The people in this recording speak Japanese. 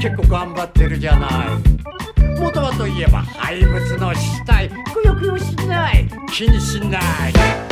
結構頑張ってるじゃない。元はといえば廃物の死体。くよくよしない。気にしない。